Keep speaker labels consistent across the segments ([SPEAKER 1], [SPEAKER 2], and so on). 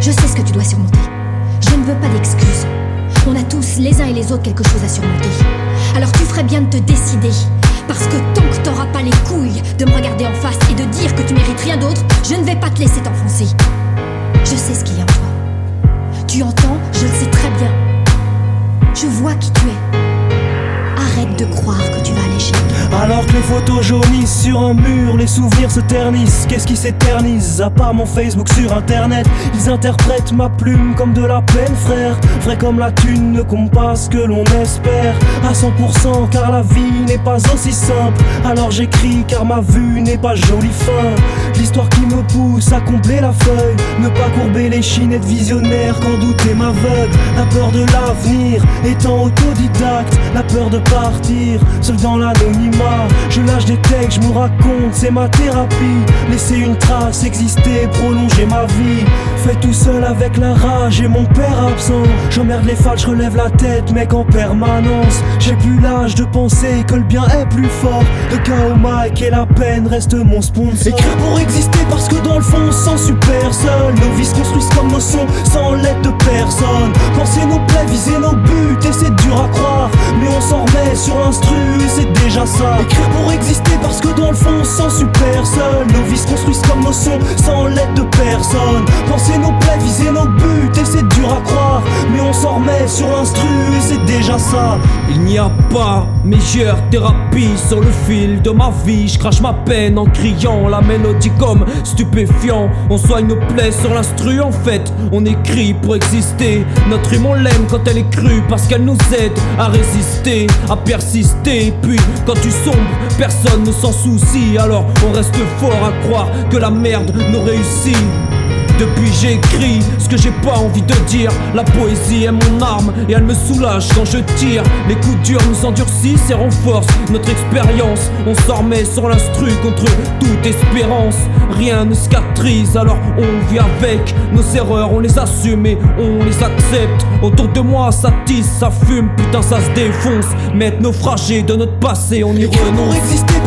[SPEAKER 1] Je sais ce que tu dois surmonter. Je ne veux pas d'excuses. On a tous, les uns et les autres, quelque chose à surmonter. Alors tu ferais bien de te décider. Parce que tant que t'auras pas les couilles de me regarder en face et de dire que tu mérites rien d'autre, je ne vais pas te laisser t'enfoncer. Je sais ce qu'il y a en toi. Tu entends, je le sais très bien. Je vois qui tu es. De croire que tu vas alléger.
[SPEAKER 2] Alors que les photos jaunissent sur un mur, les souvenirs se ternissent. Qu'est-ce qui s'éternise À part mon Facebook sur internet, ils interprètent ma plume comme de la peine, frère. Vrai comme la thune ne compte pas ce que l'on espère. À 100% car la vie n'est pas aussi simple. Alors j'écris car ma vue n'est pas jolie fin. L'histoire qui me pousse à combler la feuille. Ne pas courber les chines, être visionnaire quand douter m'aveugle. La peur de l'avenir étant autodidacte. La peur de partir seul dans l'anonymat. Je lâche des textes, je me raconte, c'est ma thérapie. Laisser une trace, exister, prolonger ma vie. Fait tout seul avec la rage et mon père absent. J'emmerde les fals, je relève la tête, mec en permanence. J'ai plus l'âge de penser que le bien est plus fort. Le chaos Mike et la peine reste mon sponsor. Écrire pour exister parce que dans le fond sent super seul. Nos vies se construisent comme nos sons sans l'aide de personne. Penser nos plaies, viser nos buts et c'est dur à croire. Mais on s'en remet sur l'instru et c'est déjà ça. Écrire pour exister parce que dans le fond sent super seul. Nos vies se construisent comme nos sons sans l'aide de personne. Penser nos plaies, viser nos buts et c'est dur à croire. Mais on s'en remet sur l'instru et c'est déjà ça.
[SPEAKER 3] Il n'y a pas meilleure thérapie sur le fil de ma vie. Je crache ma peine en criant la mélodie comme stupéfiant. On soigne nos plaies sur l'instru en fait. On écrit pour exister. Notre rime on l'aime quand elle est crue parce qu'elle nous aide à résister, à persister. Puis quand tu sombres, personne ne s'en soucie. Alors on reste fort à croire que la merde nous réussit. Depuis j'écris ce que j'ai pas envie de dire. La poésie est mon arme et elle me soulage quand je tire. Les coups durs nous endurcissent et renforcent notre expérience. On s'en remet sur l'instru contre toute espérance. Rien ne cicatrise alors on vit avec. Nos erreurs on les assume et on les accepte. Autour de moi ça tisse, ça fume, putain ça se défonce. Mettre naufragés de notre passé on y renonce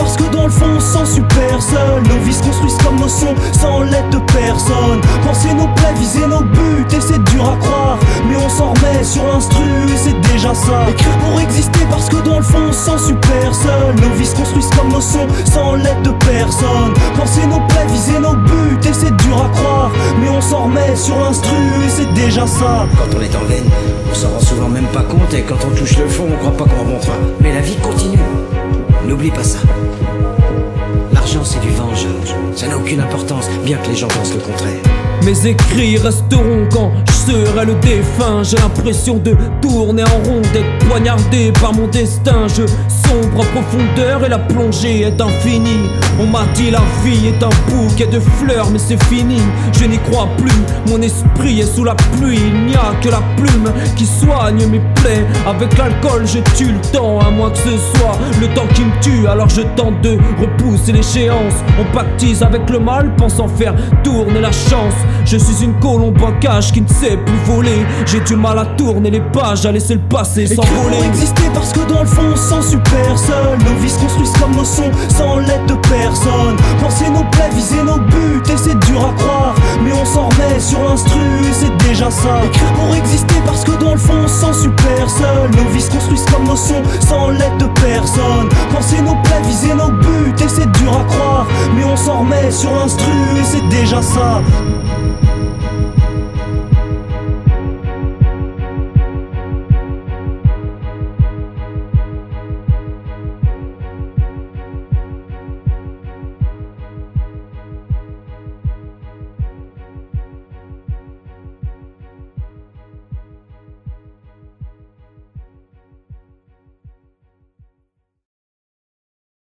[SPEAKER 2] parce que dans le fond on se sent super seul Nos vies se construisent comme nos sons sans l'aide de personne. Penser nos plaies, viser nos buts et c'est dur à croire. Mais on s'en remet sur l'instru et c'est déjà ça. Écrire pour exister parce que dans le fond on se sent super seul Nos vies se construisent comme nos sons sans l'aide de personne. Penser nos plaies, viser nos buts et c'est dur à croire. Mais on s'en remet sur l'instru et c'est déjà ça.
[SPEAKER 4] Quand on est en veine, on s'en rend souvent même pas compte. Et quand on touche le fond, on croit pas qu'on remontera. Mais la vie continue. N'oublie pas ça. L'argent, c'est du vengeur. Ça n'a aucune importance, bien que les gens pensent le contraire.
[SPEAKER 3] Mes écrits resteront quand je serai le défunt. J'ai l'impression de tourner en rond, d'être poignardé par mon destin. Je sombre en profondeur et la plongée est infinie. On m'a dit la vie est un bouquet de fleurs, mais c'est fini. Je n'y crois plus, mon esprit est sous la pluie. Il n'y a que la plume qui soigne mes plaies. Avec l'alcool, je tue le temps, à moins que ce soit le temps qui me tue. Alors je tente de repousser l'échéance. On pactise avec le mal, pensant faire tourner la chance. Je suis une colombe en cage qui ne sait plus voler. J'ai du mal à tourner les pages, à laisser le passé
[SPEAKER 2] Écrire pour
[SPEAKER 3] s'envoler.
[SPEAKER 2] exister parce que dans le fond sent super seul Nos vies se construisent comme nos sons sans l'aide de personne. Penser nos plaies, viser nos buts et c'est dur à croire. Mais on s'en remet sur l'instru et c'est déjà ça. Écrire pour exister parce que dans le fond sent super seul Nos vies se construisent comme nos sons sans l'aide de personne. Penser nos plaies, viser nos buts et c'est dur à croire. Mais on s'en remet sur l'instru et c'est déjà ça